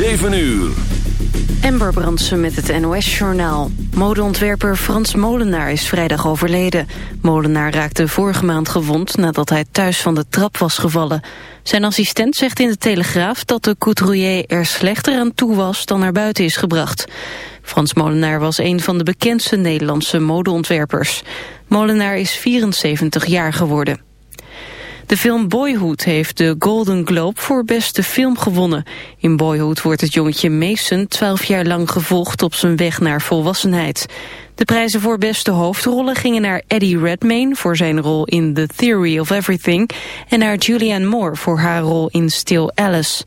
7 uur. Ember Brandsen met het NOS-journaal. Modeontwerper Frans Molenaar is vrijdag overleden. Molenaar raakte vorige maand gewond nadat hij thuis van de trap was gevallen. Zijn assistent zegt in de Telegraaf dat de couturier er slechter aan toe was dan naar buiten is gebracht. Frans Molenaar was een van de bekendste Nederlandse modeontwerpers. Molenaar is 74 jaar geworden. De film Boyhood heeft de Golden Globe voor beste film gewonnen. In Boyhood wordt het jongetje Mason 12 jaar lang gevolgd op zijn weg naar volwassenheid. De prijzen voor beste hoofdrollen gingen naar Eddie Redmayne voor zijn rol in The Theory of Everything en naar Julianne Moore voor haar rol in Still Alice.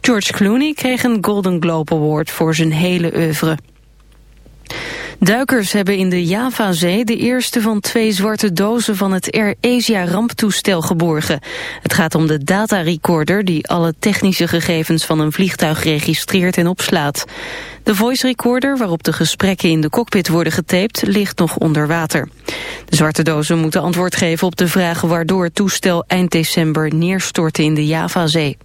George Clooney kreeg een Golden Globe Award voor zijn hele oeuvre. Duikers hebben in de Javazee de eerste van twee zwarte dozen van het Air Asia ramptoestel geborgen. Het gaat om de datarecorder die alle technische gegevens van een vliegtuig registreert en opslaat. De voice recorder waarop de gesprekken in de cockpit worden getaped ligt nog onder water. De zwarte dozen moeten antwoord geven op de vraag waardoor het toestel eind december neerstortte in de Javazee.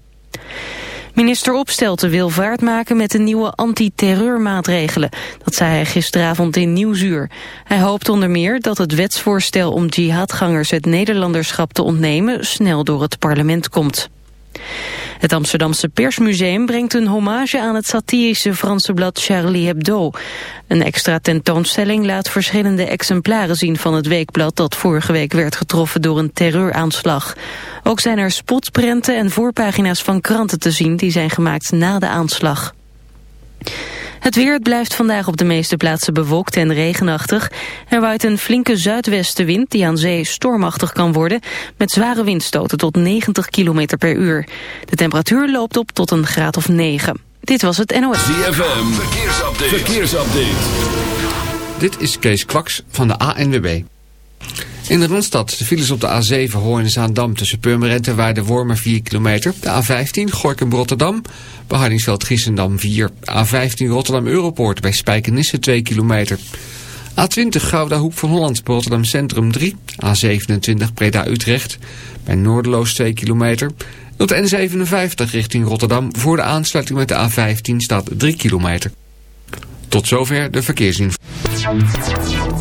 Minister Opstelten wil vaart maken met de nieuwe antiterreurmaatregelen. Dat zei hij gisteravond in Nieuwsuur. Hij hoopt onder meer dat het wetsvoorstel om jihadgangers het Nederlanderschap te ontnemen snel door het parlement komt. Het Amsterdamse Persmuseum brengt een hommage aan het satirische Franse blad Charlie Hebdo. Een extra tentoonstelling laat verschillende exemplaren zien van het weekblad dat vorige week werd getroffen door een terreuraanslag. Ook zijn er spotprenten en voorpagina's van kranten te zien die zijn gemaakt na de aanslag. Het weer blijft vandaag op de meeste plaatsen bewolkt en regenachtig. Er waait een flinke zuidwestenwind die aan zee stormachtig kan worden... met zware windstoten tot 90 km per uur. De temperatuur loopt op tot een graad of 9. Dit was het NOS. ZFM, verkeersupdate. verkeersupdate. Dit is Kees Kwaks van de ANWB. In de Randstad de files op de A7 Hoorn-Zaandam tussen Purmerend en Waarde-Wormer 4 kilometer. De A15 Gorkum-Rotterdam, Behardingsveld-Giessendam 4. A15 Rotterdam-Europoort bij Spijkenisse 2 kilometer. A20 Gouda Hoek van Holland Rotterdam Centrum 3. A27 Breda-Utrecht bij Noorderloos 2 kilometer. Op de N57 richting Rotterdam voor de aansluiting met de A15 staat 3 kilometer. Tot zover de verkeersinformatie.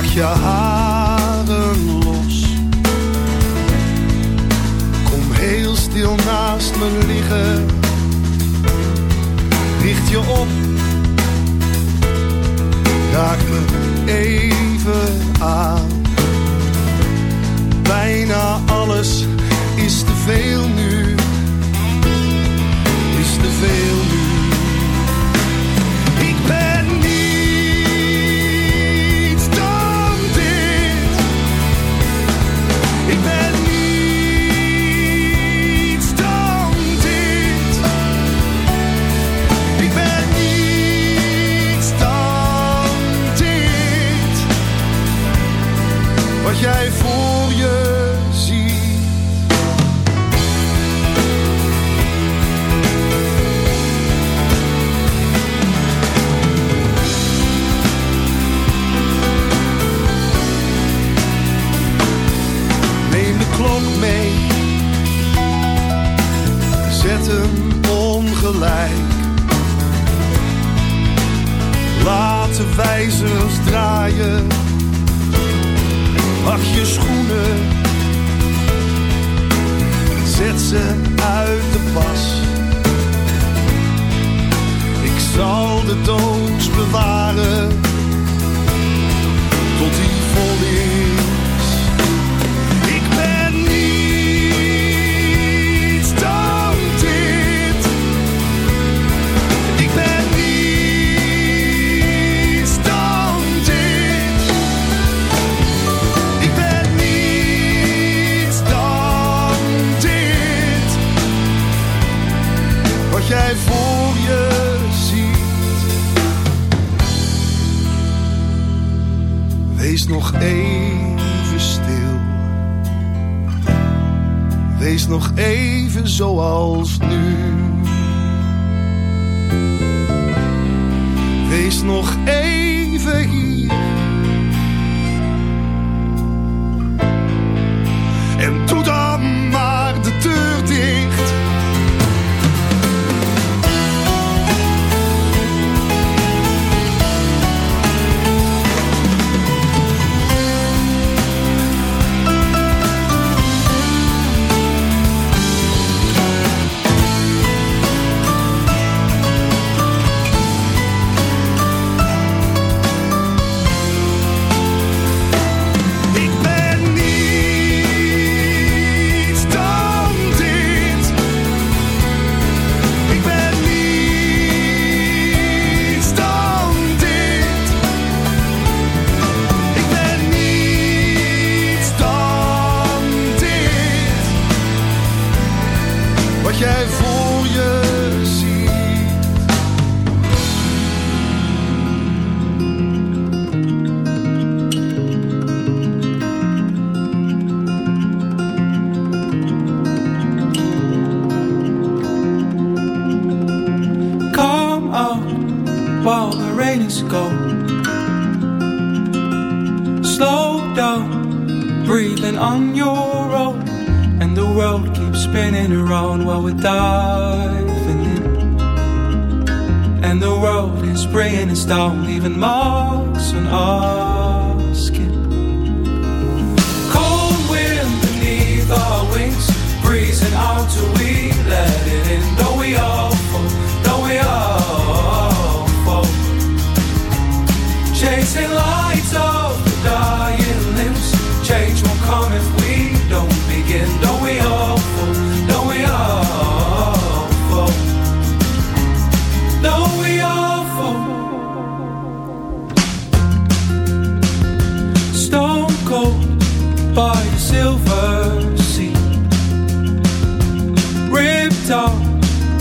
rock your heart.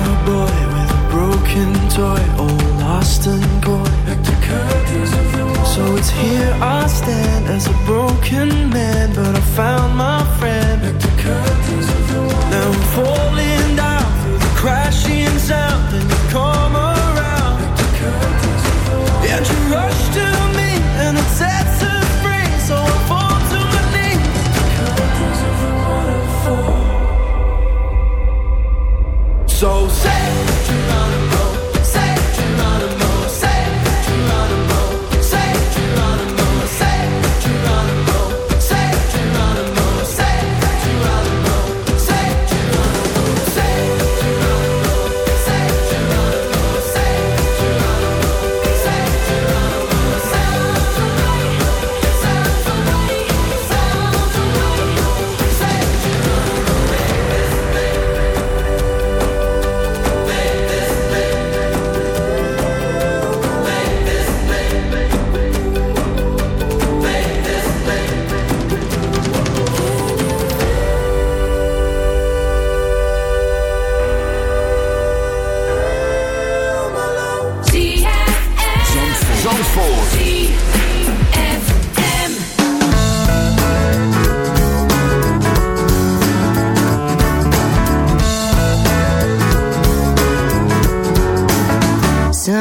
A boy with a broken toy, all lost and coy. So it's here I stand as a broken man, but I found my friend. Now I'm falling down through the crashing sound, and you come around. And you rush to me, and it sets us free. So I fall to my knees. So say, Geronimo,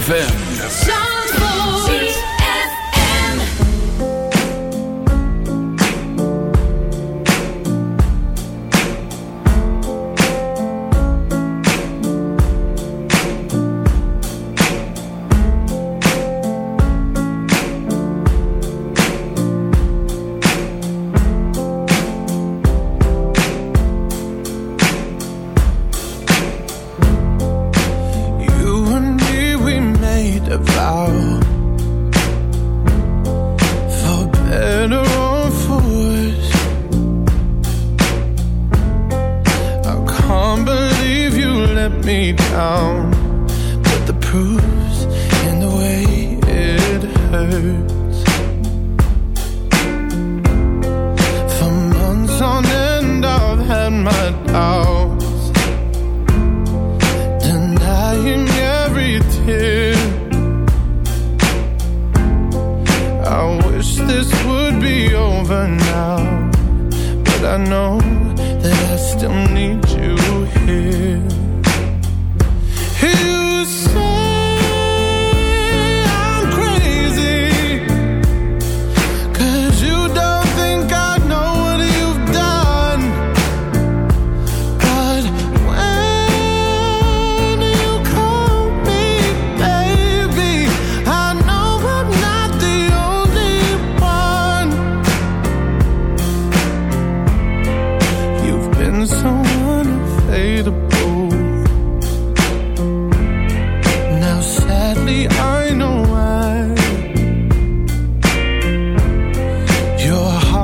ZFM.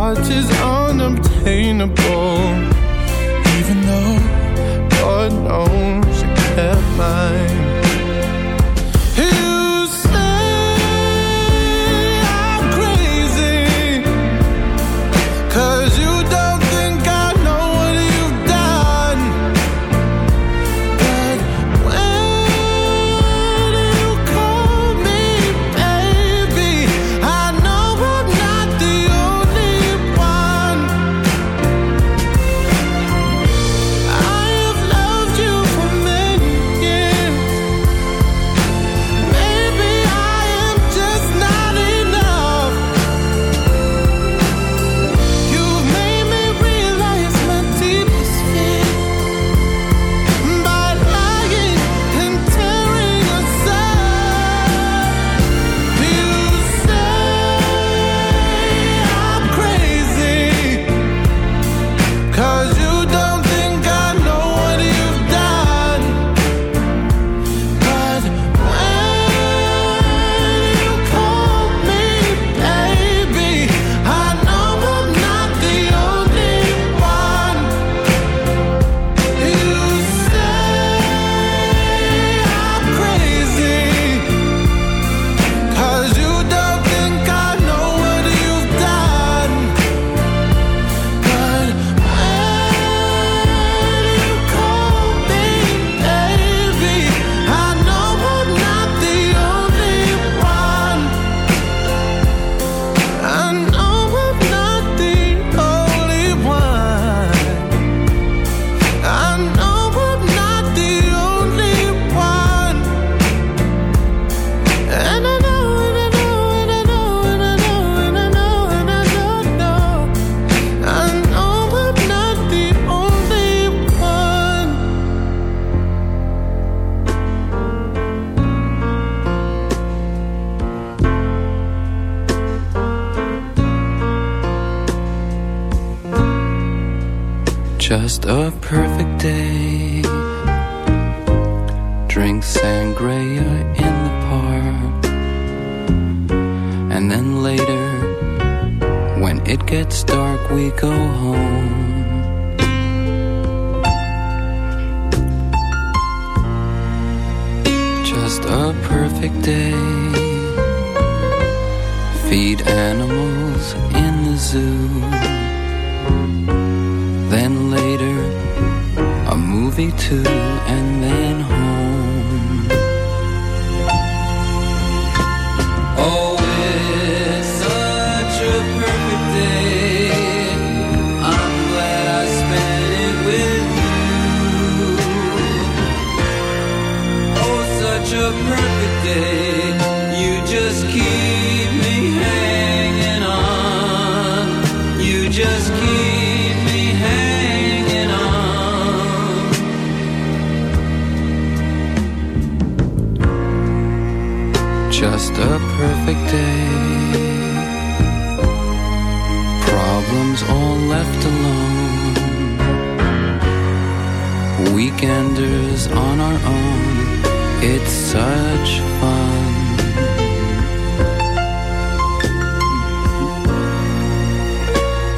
heart is unobtainable. Even though God knows you kept mine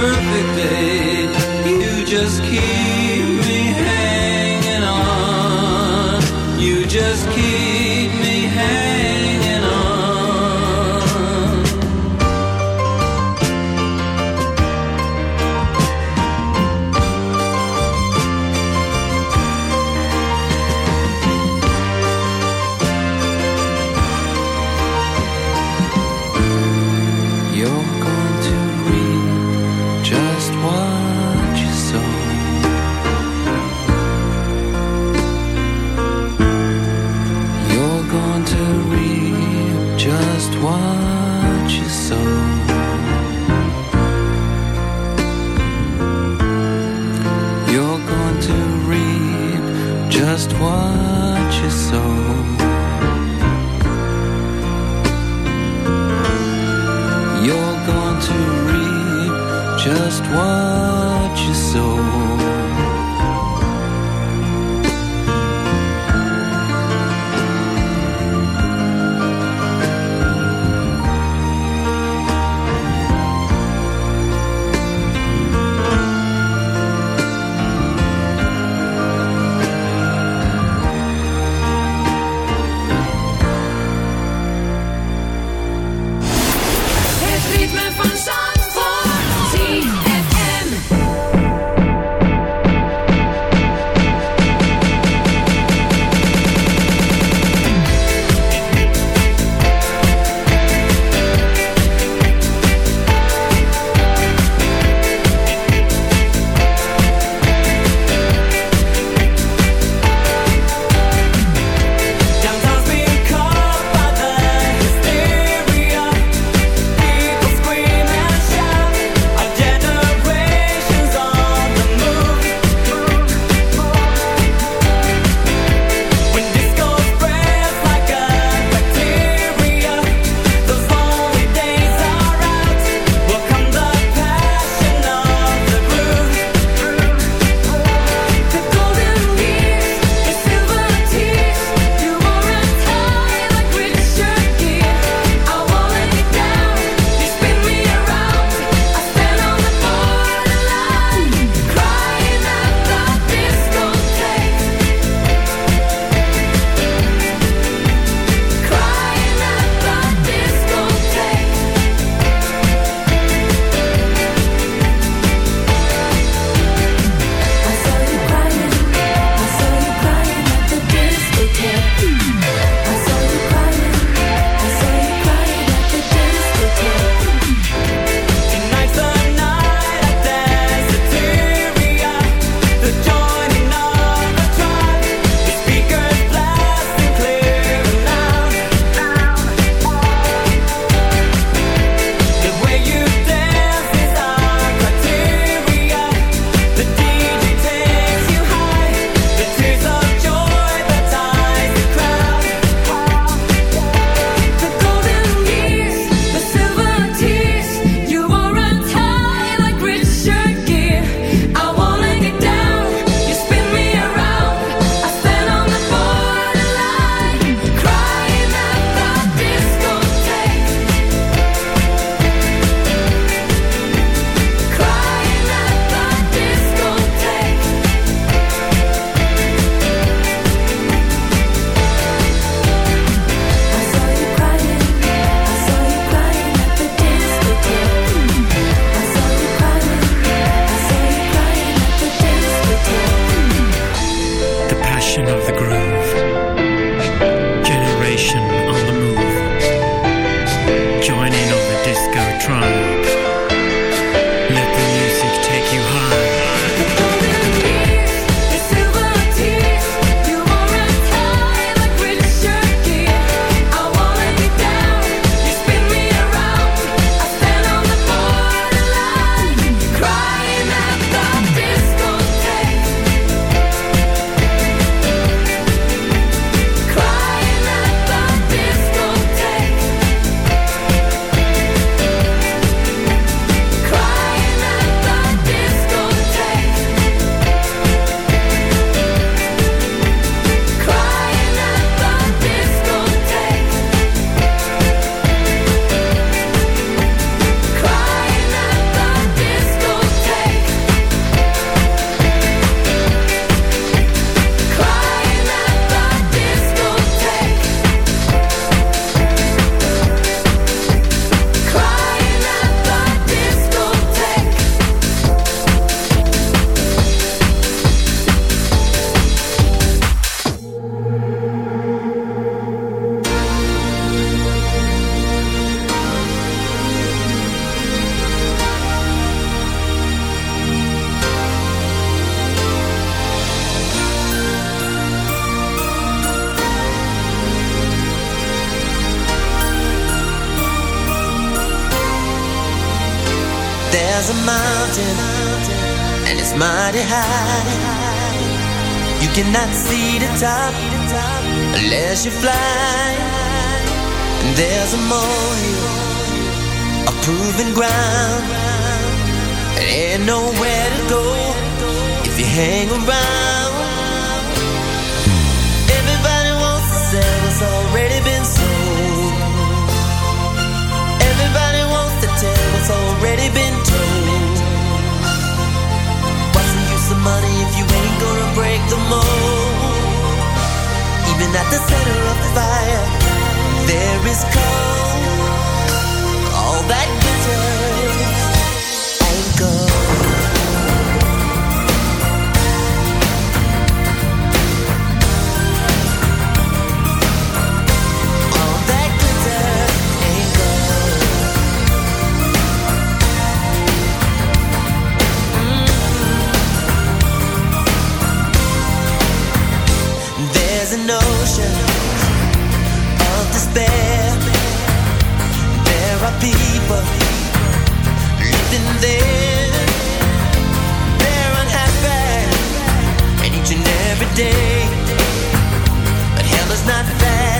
birthday.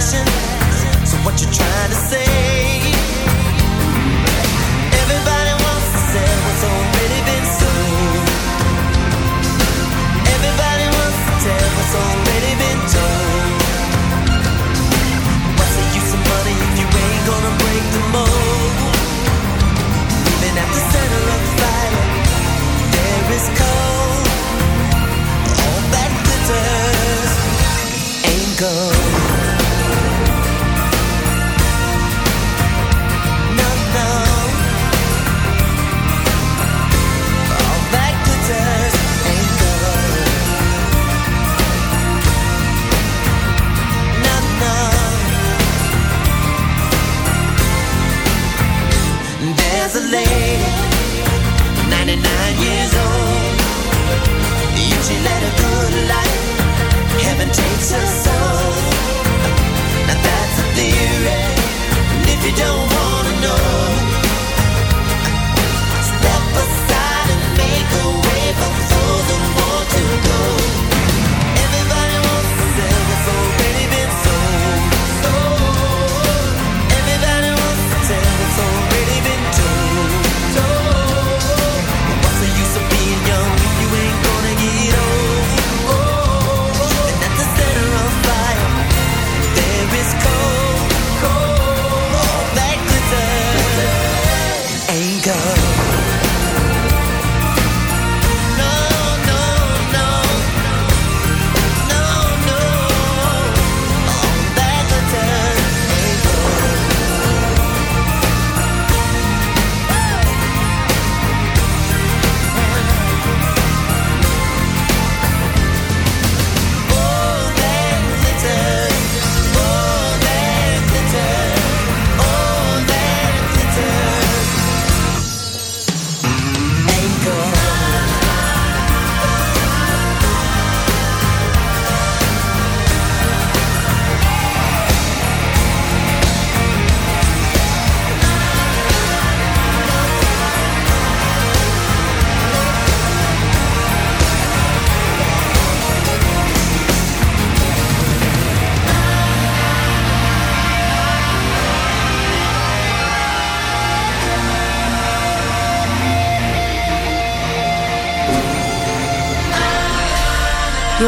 So what you trying to say? Everybody wants to what's already been. Everybody wants to tell what's already been told. Money if you ain't gonna break the mold? Even at the center of the fire, there is cold. All that ain't gold.